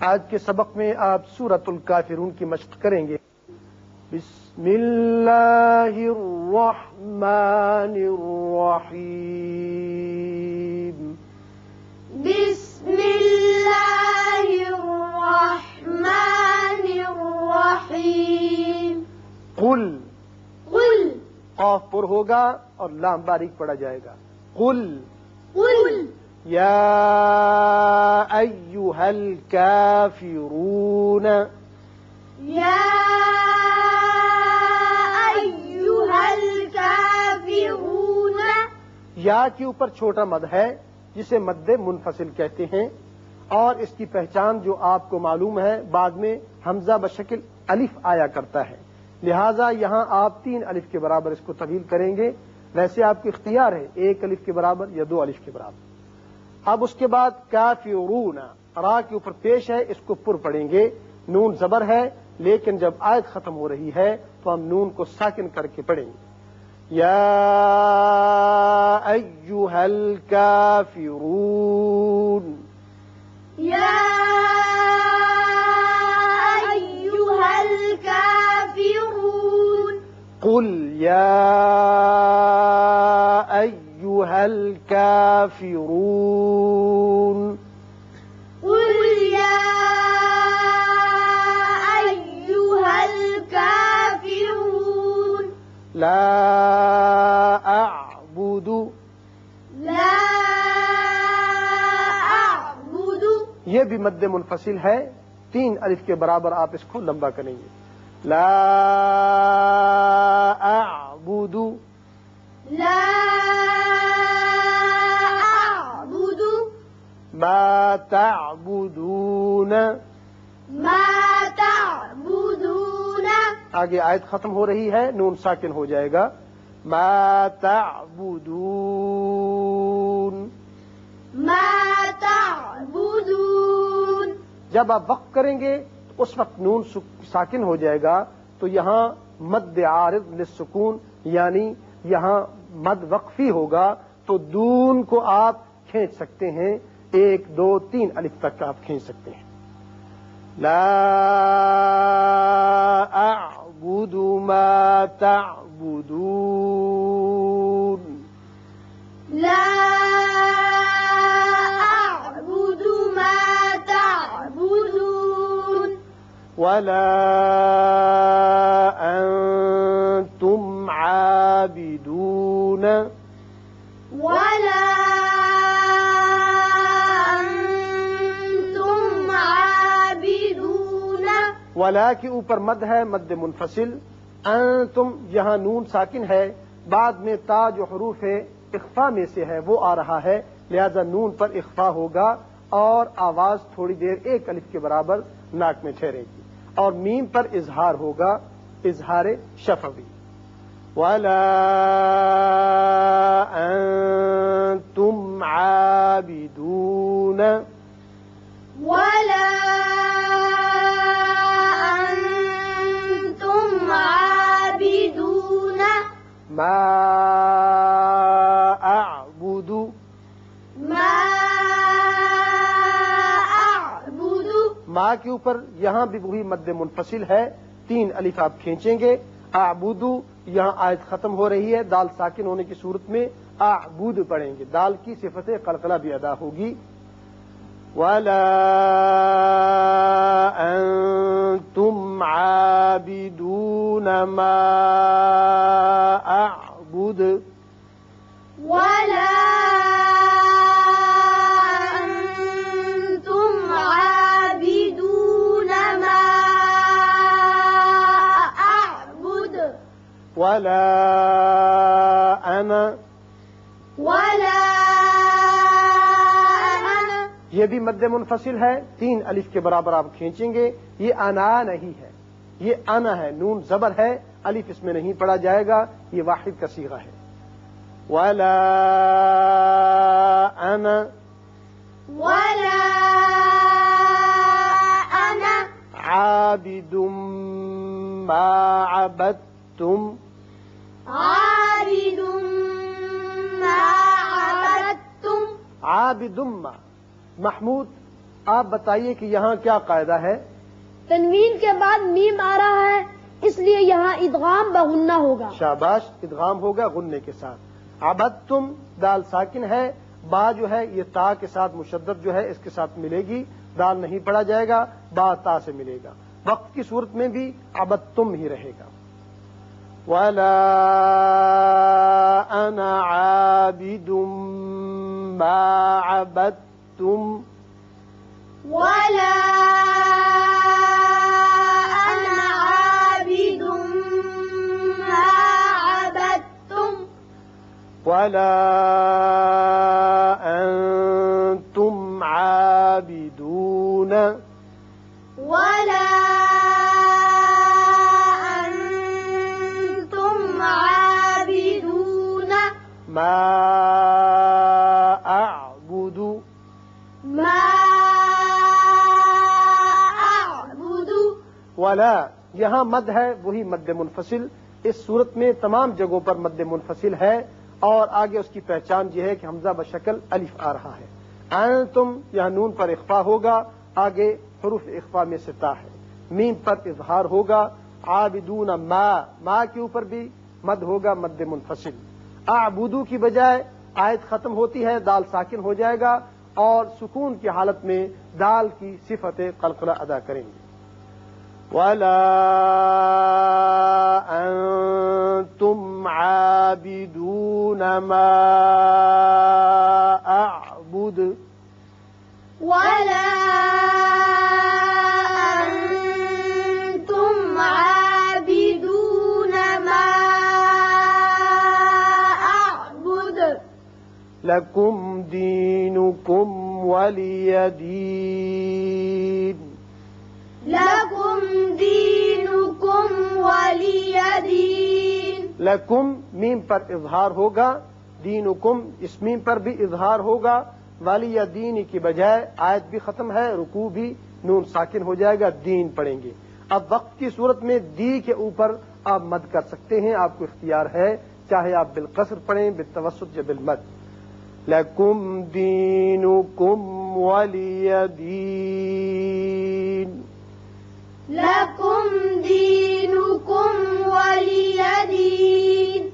آج کے سبق میں آپ سورت الکافرون کی مشق کریں گے۔ بسم اللہ الرحمن الرحیم۔ بسم اللہ الرحمن الرحیم۔ قل۔ قل۔ قاف پر ہوگا اور لام باریک پڑا جائے گا۔ قل۔ قل۔ یا ایوہ الکافرون یا ایوہ الکافرون یا کے اوپر چھوٹا مد ہے جسے مد منفصل کہتے ہیں اور اس کی پہچان جو آپ کو معلوم ہے بعد میں حمزہ بشکل الف آیا کرتا ہے۔ لہذا یہاں آپ تین الف کے برابر اس کو طویل کریں گے۔ ویسے آپ کو اختیار ہے ایک الف کے برابر یا دو الف کے برابر۔ اب اس کے بعد کافرون. را کے اوپر پیش ہے اس کو پر پڑیں گے۔ نون زبر ہے لیکن جب آیت ختم ہو رہی ہے تو ہم نون کو ساکن کر کے پڑھیں گے۔ یا ایوہ الکافرون۔ یا ایوہ الکافرون۔ قل یا ایوہ الکافرون۔ لا اعبد لا اعبد یہ بھی مد منفصل ہے۔ تین الف کے برابر آپ اس کو لمبا کریں گے۔ لا اعبد لا اعبد ما تعبدون. ما تعبدون. آگے آیت ختم ہو رہی ہے نون ساکن ہو جائے گا. ما تعبدون. ما تعبدون. جب آپ وقف کریں گے تو اس وقت نون ساکن ہو جائے گا تو یہاں مد عارض للسکون یعنی یہاں مد وقفی ہوگا تو دون کو آپ کھینچ سکتے ہیں ایک دو تین الف تک آپ کھینچ سکتے ہیں۔ لا اعبد ما تعبدون۔ لا اعبد ما تعبدون۔ ولا أنتم عابدون۔ ولا ولا کے اوپر مد ہے مد منفصل۔ انتم، یہاں نون ساکن ہے۔ بعد میں تا جو حروف ہے اخفا میں سے ہے، وہ آ رہا ہے۔ لہذا نون پر اخفا ہوگا اور آواز تھوڑی دیر ایک الف کے برابر ناک میں ٹھہرے گی۔ اور میم پر اظہار ہوگا، اظہار شفوی۔ ولا انتم عابدون۔ ما اعبد ما اعبد ماں کے اوپر یہاں بھی وہی مد منفصل ہے. تین الف آپ کھینچیں گے. اعبدو یہاں آیت ختم ہو رہی ہے. دال ساکن ہونے کی صورت میں اعبود پڑھیں گے. دال کی صفت قلقلہ بھی ادا ہوگی. ولا عابدون ما اعبد ولا انتم عابدون ما اعبد ولا انا ولا انا یہ بھی مد منفصل ہے تین الف کے برابر آپ کھینچیں گے یہ انا نہیں ہے۔ یہ انا ہے نون زبر ہے الف اس میں نہیں پڑا جائے گا یہ واحد کا سیغہ ہے۔ ولا انا ولا انا عابد ما عبدتم عابد ما عبدتم عابد ما محمود آپ بتائیے کہ یہاں کیا قاعدہ ہے؟ تنوین کے بعد میم آ رہا ہے اس لیے یہاں ادغام بغنہ ہوگا۔ شاباش ادغام ہوگا غننے کے ساتھ۔ ابد تم دال ساکن ہے با جو ہے یہ تا کے ساتھ مشدد جو ہے اس کے ساتھ ملے گی۔ دال نہیں پڑا جائے گا با تا سے ملے گا۔ وقت کی صورت میں بھی ابد تم ہی رہے گا۔ ولا انا عابد ما عبدتم۔ ولا ولا أنتم عابدون ولا أنتم عابدون ما أعبد ما أعبد ولا یہاں مد ہے وہی مد منفصل۔ اس صورت میں تمام جگہوں پر مد منفصل ہے۔ اور آگے اس کی پہچان یہ ہے کہ حمزہ بشکل الف آ رہا ہے۔ این تم یہاں نون پر اخفا ہوگا، آگے حروف اخفا میں سے تا ہے۔ میم پر اظہار ہوگا، عابدون ما ما کے اوپر بھی مد ہوگا، مد منفصل۔ آبودو کی بجائے آیت ختم ہوتی ہے، دال ساکن ہو جائے گا اور سکون کی حالت میں دال کی صفت قلقلہ ادا کریں گے۔ ولا أنتم عابدون ما أعبد ولا أنتم عابدون ما أعبد لكم دينكم ولي دين لكم دينكم ولي دين لکم میم پر اظہار ہوگا، دینکم اس میم پر بھی اظہار ہوگا والی دین کی بجائے آیت بھی ختم ہے، رکوع بھی نون ساکن ہو جائے گا، دین پڑھیں گے۔ اب وقت کی صورت میں دی کے اوپر آپ مد کر سکتے ہیں، آپ کو اختیار ہے، چاہے آپ بالقصر پڑھیں، بالتوسط یا بالمد۔ لکم دینکم ولی دین لكم دينكم ولي دين